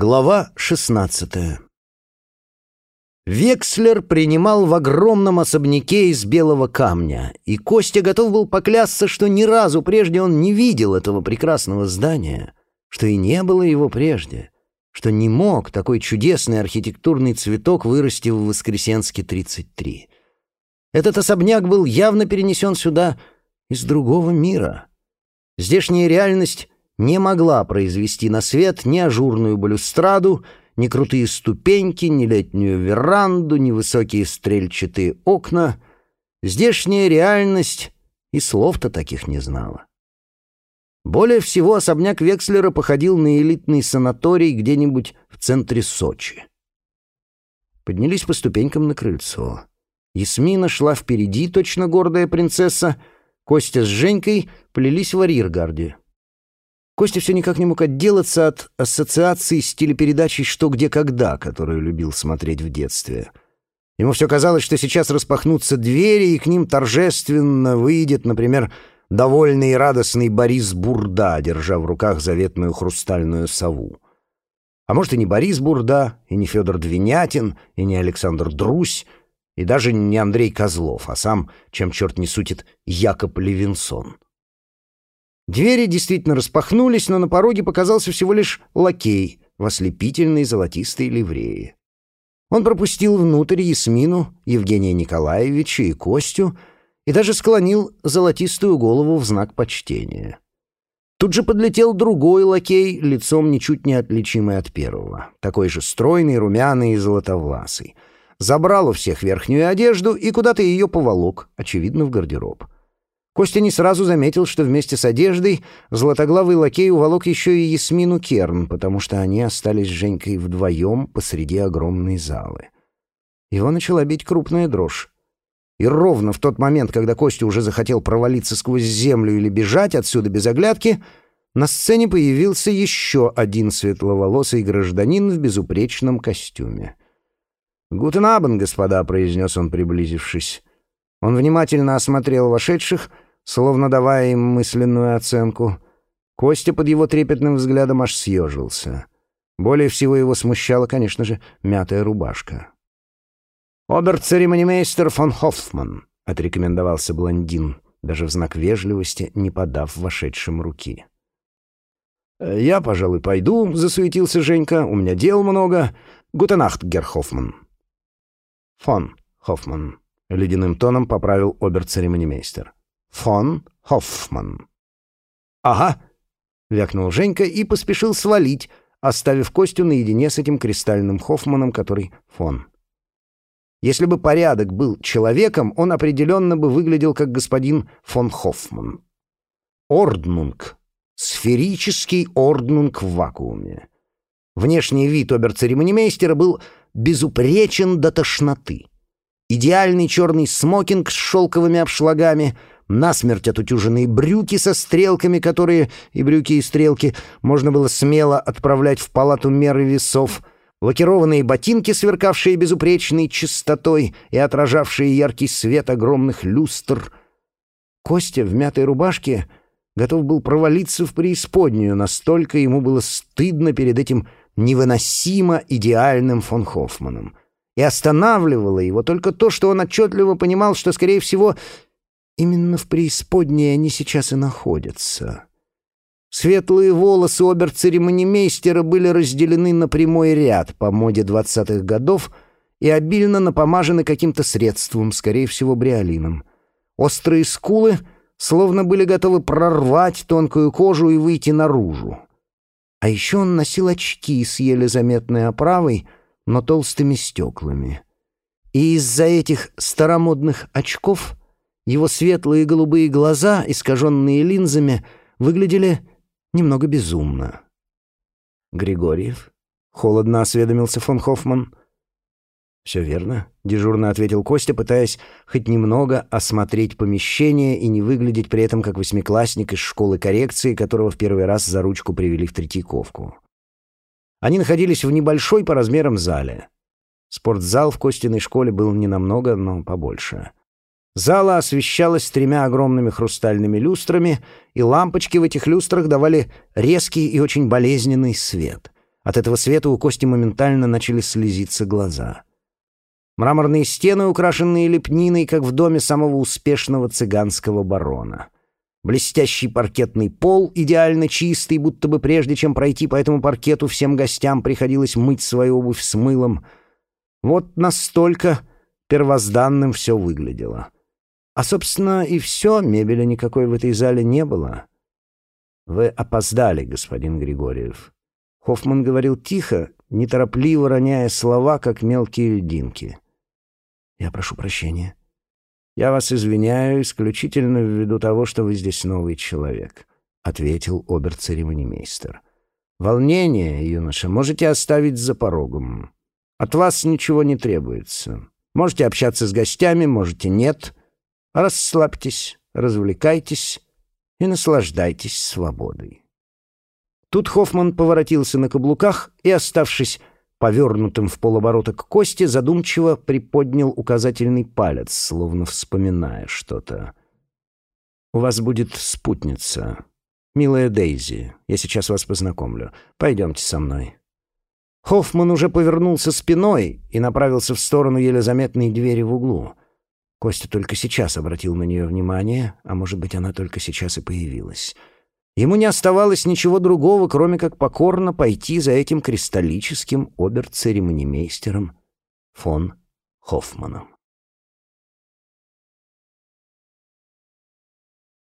Глава 16 Векслер принимал в огромном особняке из белого камня, и Костя готов был поклясться, что ни разу прежде он не видел этого прекрасного здания, что и не было его прежде, что не мог такой чудесный архитектурный цветок вырасти в Воскресенске 33. Этот особняк был явно перенесен сюда из другого мира. Здешняя реальность не могла произвести на свет ни ажурную балюстраду, ни крутые ступеньки, ни летнюю веранду, ни высокие стрельчатые окна. Здешняя реальность и слов-то таких не знала. Более всего особняк Векслера походил на элитный санаторий где-нибудь в центре Сочи. Поднялись по ступенькам на крыльцо. Ясмина шла впереди, точно гордая принцесса. Костя с Женькой плелись в арьергарде. Костя все никак не мог отделаться от ассоциации с телепередачей «Что, где, когда», которую любил смотреть в детстве. Ему все казалось, что сейчас распахнутся двери, и к ним торжественно выйдет, например, довольный и радостный Борис Бурда, держа в руках заветную хрустальную сову. А может, и не Борис Бурда, и не Федор Двинятин, и не Александр Друсь, и даже не Андрей Козлов, а сам, чем черт не сутит, Якоб Левинсон. Двери действительно распахнулись, но на пороге показался всего лишь лакей в ослепительной золотистой ливреи. Он пропустил внутрь Ясмину, Евгения Николаевича и Костю и даже склонил золотистую голову в знак почтения. Тут же подлетел другой лакей, лицом ничуть не отличимый от первого, такой же стройный, румяный и золотовласый. Забрал у всех верхнюю одежду и куда-то ее поволок, очевидно, в гардероб. Костя не сразу заметил, что вместе с одеждой златоглавый лакей уволок еще и Ясмину Керн, потому что они остались с Женькой вдвоем посреди огромной залы. Его начала бить крупная дрожь. И ровно в тот момент, когда Костя уже захотел провалиться сквозь землю или бежать отсюда без оглядки, на сцене появился еще один светловолосый гражданин в безупречном костюме. «Гутен господа», — произнес он, приблизившись. Он внимательно осмотрел вошедших — словно давая им мысленную оценку. Костя под его трепетным взглядом аж съежился. Более всего его смущала, конечно же, мятая рубашка. «Обер-церемонимейстер фон Хоффман», — отрекомендовался блондин, даже в знак вежливости, не подав вошедшим руки. «Я, пожалуй, пойду», — засуетился Женька. «У меня дел много. Гутенахт, герр Хоффман». «Фон Хоффман», — ледяным тоном поправил обер-церемонимейстер фон Хоффман. «Ага», — вякнул Женька и поспешил свалить, оставив Костю наедине с этим кристальным Хоффманом, который фон. Если бы порядок был человеком, он определенно бы выглядел как господин фон Хоффман. Орднунг. Сферический орднунг в вакууме. Внешний вид обер-церемонимейстера был безупречен до тошноты. Идеальный черный смокинг с шелковыми обшлагами — насмерть отутюженные брюки со стрелками, которые, и брюки, и стрелки, можно было смело отправлять в палату меры весов, лакированные ботинки, сверкавшие безупречной чистотой и отражавшие яркий свет огромных люстр. Костя в мятой рубашке готов был провалиться в преисподнюю, настолько ему было стыдно перед этим невыносимо идеальным фон Хоффманом. И останавливало его только то, что он отчетливо понимал, что, скорее всего, Именно в преисподней они сейчас и находятся. Светлые волосы обер-церемонимейстера были разделены на прямой ряд по моде двадцатых годов и обильно напомажены каким-то средством, скорее всего, бриолином. Острые скулы словно были готовы прорвать тонкую кожу и выйти наружу. А еще он носил очки с еле заметной оправой, но толстыми стеклами. И из-за этих старомодных очков его светлые голубые глаза, искаженные линзами, выглядели немного безумно. «Григорьев?» — холодно осведомился фон Хоффман. «Все верно», — дежурно ответил Костя, пытаясь хоть немного осмотреть помещение и не выглядеть при этом как восьмиклассник из школы коррекции, которого в первый раз за ручку привели в Третьяковку. Они находились в небольшой по размерам зале. Спортзал в Костиной школе был не намного, но побольше. Зала освещалась тремя огромными хрустальными люстрами, и лампочки в этих люстрах давали резкий и очень болезненный свет. От этого света у Кости моментально начали слезиться глаза. Мраморные стены, украшенные лепниной, как в доме самого успешного цыганского барона. Блестящий паркетный пол, идеально чистый, будто бы прежде чем пройти по этому паркету, всем гостям приходилось мыть свою обувь с мылом. Вот настолько первозданным все выглядело. А, собственно, и все, мебели никакой в этой зале не было. «Вы опоздали, господин Григорьев». Хоффман говорил тихо, неторопливо роняя слова, как мелкие льдинки. «Я прошу прощения. Я вас извиняю исключительно ввиду того, что вы здесь новый человек», — ответил обер-церемонимейстер. «Волнение, юноша, можете оставить за порогом. От вас ничего не требуется. Можете общаться с гостями, можете нет. Расслабьтесь, развлекайтесь» и наслаждайтесь свободой. Тут Хоффман поворотился на каблуках и, оставшись повернутым в полоборота к кости, задумчиво приподнял указательный палец, словно вспоминая что-то. «У вас будет спутница. Милая Дейзи. Я сейчас вас познакомлю. Пойдемте со мной». Хоффман уже повернулся спиной и направился в сторону еле заметной двери в углу. Костя только сейчас обратил на нее внимание, а может быть, она только сейчас и появилась. Ему не оставалось ничего другого, кроме как покорно пойти за этим кристаллическим обер-церемонимейстером фон Хоффманом.